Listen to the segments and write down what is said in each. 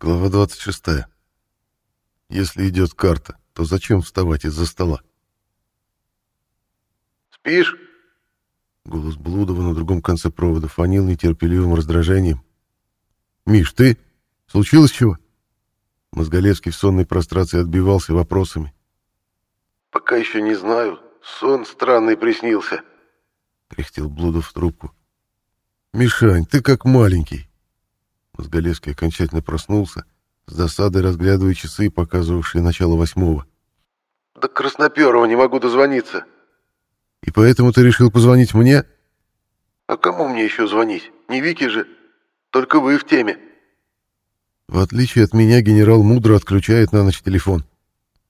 Глава 26. Если идет карта, то зачем вставать из-за стола? «Спишь?» Голос Блудова на другом конце провода фонил нетерпеливым раздражением. «Миш, ты? Случилось чего?» Мозголевский в сонной прострации отбивался вопросами. «Пока еще не знаю. Сон странный приснился», — кряхтел Блудов в трубку. «Мишань, ты как маленький». Мозголевский окончательно проснулся, с досадой разглядывая часы, показывавшие начало восьмого. «Да Красноперова не могу дозвониться». «И поэтому ты решил позвонить мне?» «А кому мне еще звонить? Не Вики же. Только вы в теме». В отличие от меня, генерал мудро отключает на ночь телефон.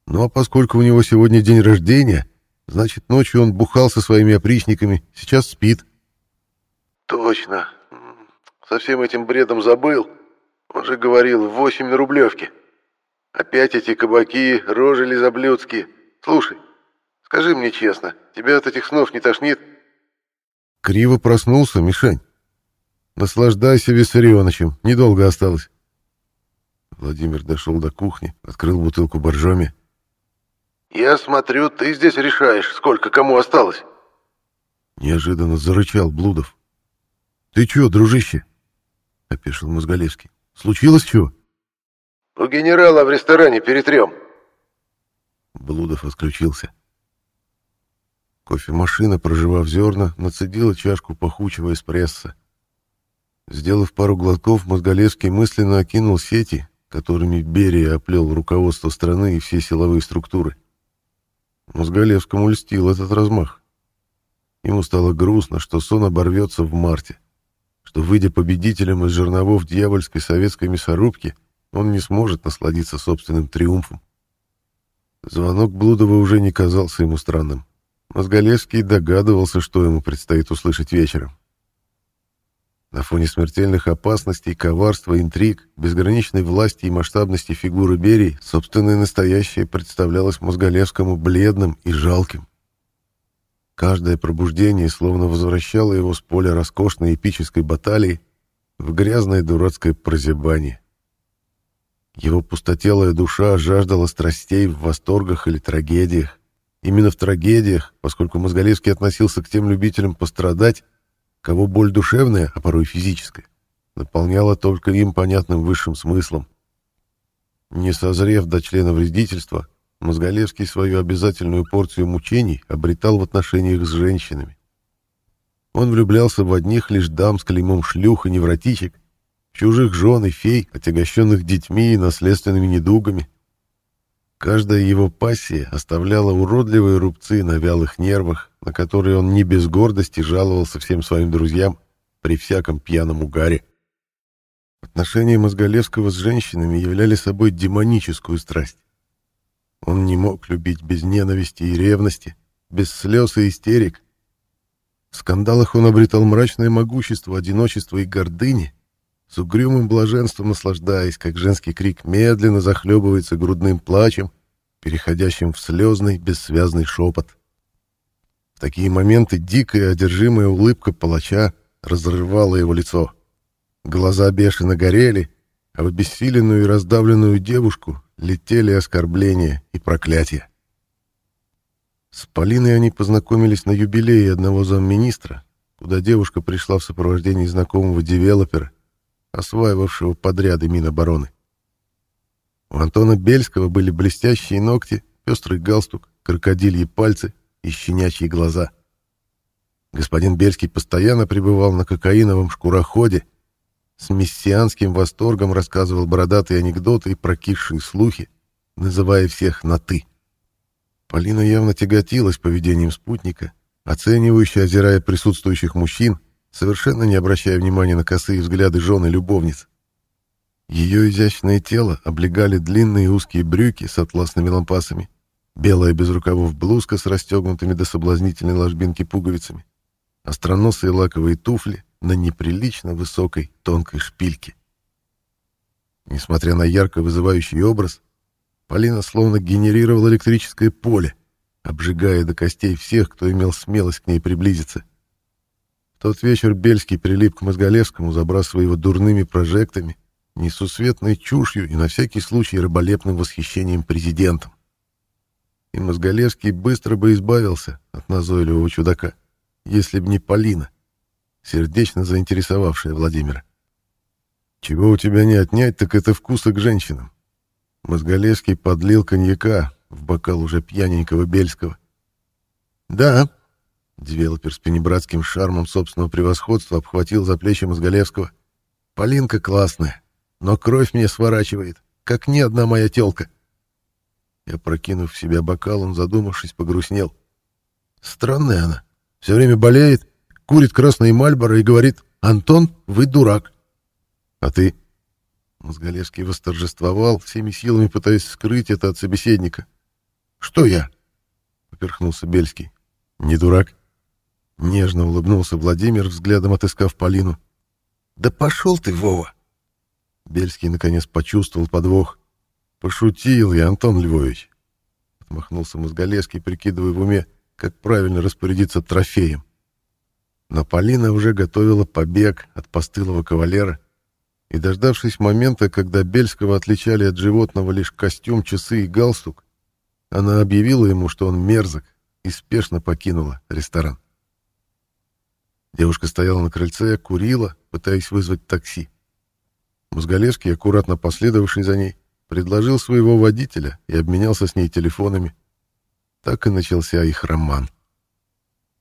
Ну а поскольку у него сегодня день рождения, значит, ночью он бухал со своими опричниками, сейчас спит. Точно. Со всем этим бредом забыл. Он же говорил, восемь на Рублевке. Опять эти кабаки, рожи лизоблюдские. Слушай, скажи мне честно, тебя от этих снов не тошнит? Криво проснулся, Мишань. Наслаждайся Виссарионовичем, недолго осталось. Владимир дошел до кухни, открыл бутылку боржоми. «Я смотрю, ты здесь решаешь, сколько кому осталось». Неожиданно зарычал Блудов. «Ты чё, дружище?» — опешил Мозголевский. «Случилось чего?» «У генерала в ресторане перетрем». Блудов отключился. Кофемашина, проживав зерна, нацедила чашку пахучего эспрессо. Сделав пару глотков, Мозголевский мысленно окинул сети, которыми Берия оплел руководство страны и все силовые структуры. Мозголевскому льстил этот размах. Ему стало грустно, что сон оборвется в марте что, выйдя победителем из жерновов дьявольской советской мясорубки, он не сможет насладиться собственным триумфом. Звонок Блудова уже не казался ему странным. Мозголевский догадывался, что ему предстоит услышать вечером. На фоне смертельных опасностей, коварства, интриг, безграничной власти и масштабности фигуры Берии собственное настоящее представлялось Мозголевскому бледным и жалким. Каждое пробуждение словно возвращало его с поля роскошной эпической баталии в грязное дурацкое прозябание. Его пустотелая душа жаждала страстей в восторгах или трагедиях. Именно в трагедиях, поскольку Мозголевский относился к тем любителям пострадать, кого боль душевная, а порой физическая, наполняла только им понятным высшим смыслом. Не созрев до члена вредительства, Мозголевский свою обязательную порцию мучений обретал в отношениях с женщинами. Он влюблялся в одних лишь дам с клеймом шлюх и невротичек, чужих жен и фей, отягощенных детьми и наследственными недугами. Каждая его пассия оставляла уродливые рубцы на вялых нервах, на которые он не без гордости жаловался всем своим друзьям при всяком пьяном угаре. Отношения Мозголевского с женщинами являли собой демоническую страсть. Он не мог любить без ненависти и ревности, без слез и истерик. В скандалах он обретал мрачное могущество, одиночество и гордыни, с угрюмым блаженством наслаждаясь, как женский крик медленно захлебывается грудным плачем, переходящим в слезный, бессвязный шепот. В такие моменты дикая, одержимая улыбка палача разрывала его лицо. Глаза бешено горели, а в обессиленную и раздавленную девушку летели оскорбления и проклятия. С Полиной они познакомились на юбилее одного замминистра, куда девушка пришла в сопровождении знакомого девелопера, осваивавшего подряды Минобороны. У Антона Бельского были блестящие ногти, пестрый галстук, крокодильи пальцы и щенячьи глаза. Господин Бельский постоянно пребывал на кокаиновом шкуроходе с мессианским восторгом рассказывал бородатые анекдоты и прокисшие слухи, называя всех на «ты». Полина явно тяготилась поведением спутника, оценивающе озирая присутствующих мужчин, совершенно не обращая внимания на косые взгляды жены любовниц. Ее изящное тело облегали длинные узкие брюки с атласными лампасами, белая без рукавов блузка с расстегнутыми до соблазнительной ложбинки пуговицами, остроносые лаковые туфли, на неприлично высокой тонкой шпильке. Несмотря на ярко вызывающий образ, Полина словно генерировала электрическое поле, обжигая до костей всех, кто имел смелость к ней приблизиться. В тот вечер Бельский прилип к Мозголевскому, забрасывая его дурными прожектами, несусветной чушью и на всякий случай рыболепным восхищением президентом. И Мозголевский быстро бы избавился от назойливого чудака, если б не Полина, сердечно заинтересовавшая Владимира. Чего у тебя не отнять, так это вкуса к женщинам. Мозголевский подлил коньяка в бокал уже пьяненького Бельского. «Да», — девелопер с пенебратским шармом собственного превосходства обхватил за плечи Мозголевского. «Полинка классная, но кровь мне сворачивает, как ни одна моя тёлка». Я, прокинув в себя бокал, он, задумавшись, погрустнел. «Странная она. Все время болеет, курит красные мальборо и говорит, «Антон, вы дурак». «А ты?» Мозголевский восторжествовал, всеми силами пытаясь скрыть это от собеседника. «Что я?» — поперхнулся Бельский. «Не дурак?» Нежно улыбнулся Владимир, взглядом отыскав Полину. «Да пошел ты, Вова!» Бельский наконец почувствовал подвох. «Пошутил я, Антон Львович!» Отмахнулся Мозголевский, прикидывая в уме, как правильно распорядиться трофеем. Но Полина уже готовила побег от постылого кавалера, и, дождавшись момента, когда Бельского отличали от животного лишь костюм, часы и галстук, она объявила ему, что он мерзок, и спешно покинула ресторан. Девушка стояла на крыльце, курила, пытаясь вызвать такси. Мозголевский, аккуратно последовавший за ней, предложил своего водителя и обменялся с ней телефонами. Так и начался их роман.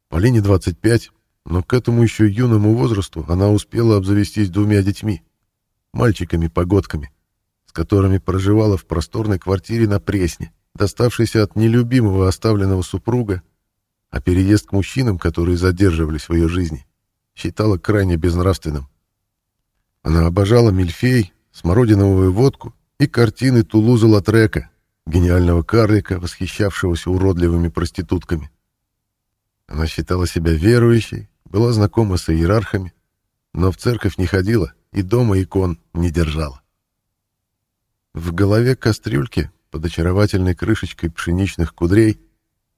Полине 25, но к этому еще юному возрасту она успела обзавестись двумя детьми мальчиками-погодками, с которыми проживала в просторной квартире на Пресне, доставшейся от нелюбимого оставленного супруга, а переезд к мужчинам, которые задерживались в ее жизни, считала крайне безнравственным. Она обожала мильфей, смородиновую водку и картины Тулуза Латрека, гениального карлика, восхищавшегося уродливыми проститутками. Она считала себя верующей, была знакома с иерархами, но в церковь не ходила и дома икон не держала. В голове кастрюльки под очаровательной крышечкой пшеничных кудрей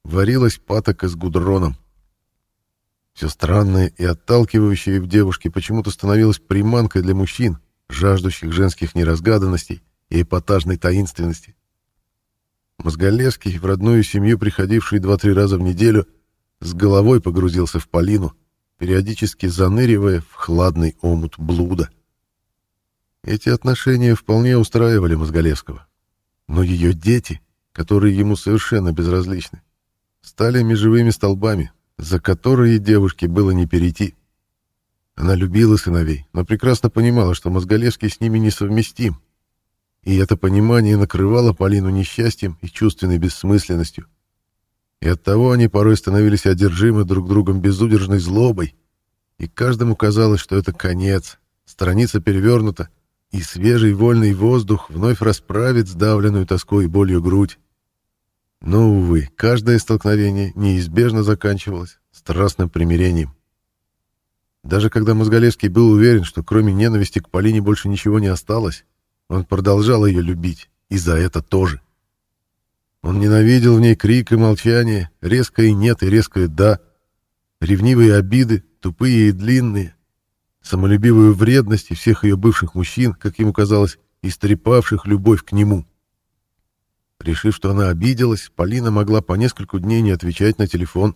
варилась патока с гудроном. Все странное и отталкивающее в девушке почему-то становилось приманкой для мужчин, жаждущих женских неразгаданностей и эпатажной таинственности. Мозголевский, в родную семью приходивший два-три раза в неделю, с головой погрузился в Полину, периодически заныривая в хладный омут блуда. Эти отношения вполне устраивали Мозголевского. Но ее дети, которые ему совершенно безразличны, стали межевыми столбами, за которые девушке было не перейти. Она любила сыновей, но прекрасно понимала, что Мозголевский с ними несовместим. И это понимание накрывало Полину несчастьем и чувственной бессмысленностью. И оттого они порой становились одержимы друг другом безудержной злобой, и каждому казалось, что это конец, страница перевернута, и свежий вольный воздух вновь расправит сдавленную тоской и болью грудь. Но, увы, каждое столкновение неизбежно заканчивалось страстным примирением. Даже когда Мозголевский был уверен, что кроме ненависти к Полине больше ничего не осталось, он продолжал ее любить, и за это тоже. Он ненавидел в ней крик и молчание, резкое «нет» и резкое «да», ревнивые обиды, тупые и длинные, самолюбивую вредность всех ее бывших мужчин, как ему казалось, истрепавших любовь к нему. Решив, что она обиделась, Полина могла по нескольку дней не отвечать на телефон.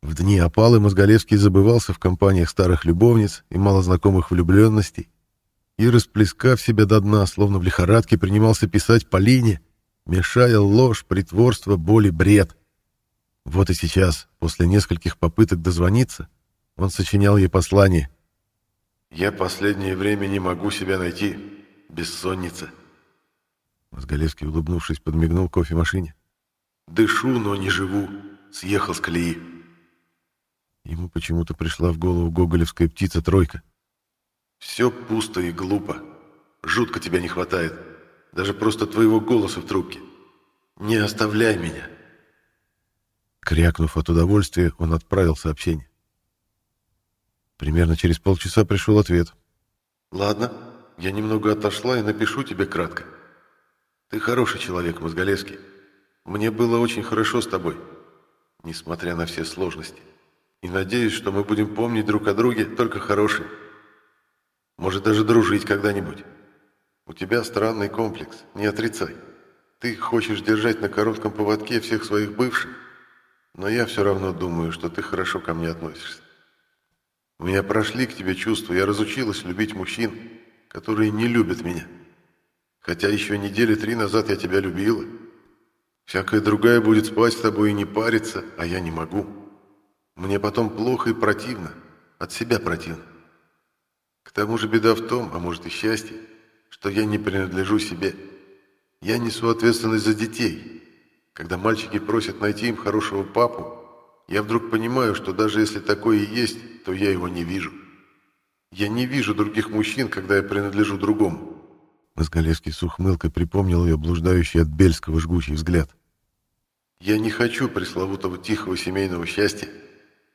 В дни опалы Мозголевский забывался в компаниях старых любовниц и малознакомых влюбленностей и, расплескав себя до дна, словно в лихорадке, принимался писать Полине, мешая ложь, притворство, боль и бред. Вот и сейчас, после нескольких попыток дозвониться, он сочинял ей послание — я последнее время не могу себя найти. Бессонница. Мозголевский, улыбнувшись, подмигнул кофемашине. Дышу, но не живу. Съехал с колеи. Ему почему-то пришла в голову гоголевская птица-тройка. Все пусто и глупо. Жутко тебя не хватает. Даже просто твоего голоса в трубке. Не оставляй меня. Крякнув от удовольствия, он отправил сообщение. Примерно через полчаса пришел ответ. «Ладно, я немного отошла и напишу тебе кратко. Ты хороший человек, Мозголевский. Мне было очень хорошо с тобой, несмотря на все сложности. И надеюсь, что мы будем помнить друг о друге только хорошее. Может, даже дружить когда-нибудь. У тебя странный комплекс, не отрицай. Ты хочешь держать на коротком поводке всех своих бывших, но я все равно думаю, что ты хорошо ко мне относишься. У меня прошли к тебе чувства, я разучилась любить мужчин, которые не любят меня. Хотя еще недели три назад я тебя любила. Всякая другая будет спать с тобой и не париться, а я не могу. Мне потом плохо и противно, от себя противно. К тому же беда в том, а может и счастье, что я не принадлежу себе. Я несу ответственность за детей. Когда мальчики просят найти им хорошего папу, я вдруг понимаю, что даже если такое и есть, то я его не вижу. Я не вижу других мужчин, когда я принадлежу другому. Мозголевский с ухмылкой припомнил ее блуждающий от Бельского жгучий взгляд. Я не хочу пресловутого тихого семейного счастья.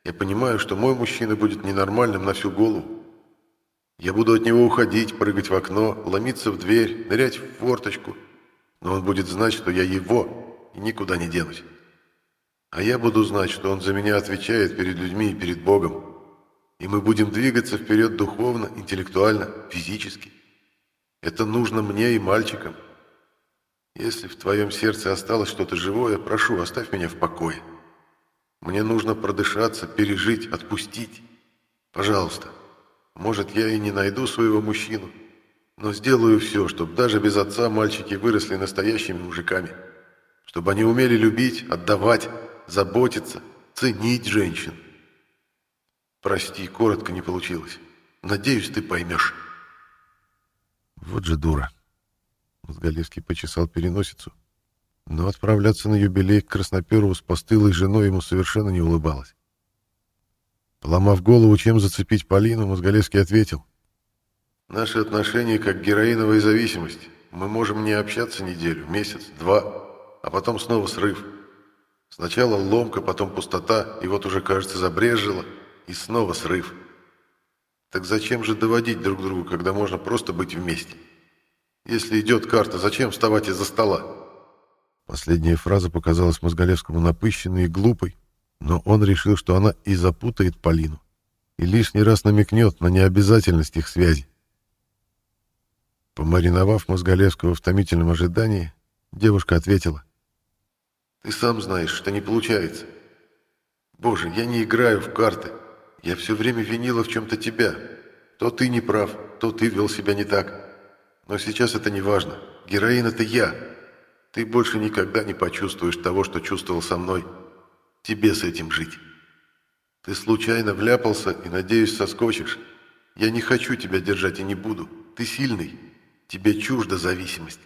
Я понимаю, что мой мужчина будет ненормальным на всю голову. Я буду от него уходить, прыгать в окно, ломиться в дверь, нырять в форточку. Но он будет знать, что я его, и никуда не денусь. А я буду знать, что он за меня отвечает перед людьми и перед Богом. И мы будем двигаться вперед духовно, интеллектуально, физически. Это нужно мне и мальчикам. Если в твоем сердце осталось что-то живое, прошу, оставь меня в покое. Мне нужно продышаться, пережить, отпустить. Пожалуйста. Может, я и не найду своего мужчину, но сделаю все, чтобы даже без отца мальчики выросли настоящими мужиками. Чтобы они умели любить, отдавать, заботиться, ценить женщин. Прости, коротко не получилось. Надеюсь, ты поймешь. Вот же дура. Мозголевский почесал переносицу. Но отправляться на юбилей к Красноперову с постылой женой ему совершенно не улыбалось. Ломав голову, чем зацепить Полину, Мозголевский ответил. «Наши отношения как героиновая зависимость. Мы можем не общаться неделю, месяц, два, а потом снова срыв. Сначала ломка, потом пустота, и вот уже, кажется, забрежило, и снова срыв. Так зачем же доводить друг друга, когда можно просто быть вместе? Если идет карта, зачем вставать из-за стола? Последняя фраза показалась Мозголевскому напыщенной и глупой, но он решил, что она и запутает Полину, и лишний раз намекнет на необязательность их связи. Помариновав Мозголевского в томительном ожидании, девушка ответила. «Ты сам знаешь, что не получается. Боже, я не играю в карты. Я все время винила в чем-то тебя. То ты не прав, то ты вел себя не так. Но сейчас это не важно. Героин — это я. Ты больше никогда не почувствуешь того, что чувствовал со мной. Тебе с этим жить. Ты случайно вляпался и, надеюсь, соскочишь. Я не хочу тебя держать и не буду. Ты сильный. Тебе чужда зависимость.